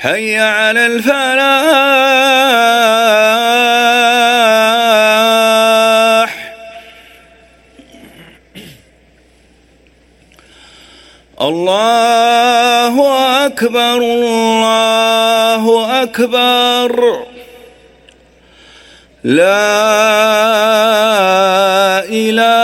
حي على الفلاح. الله أكبر الله أكبر. لا إله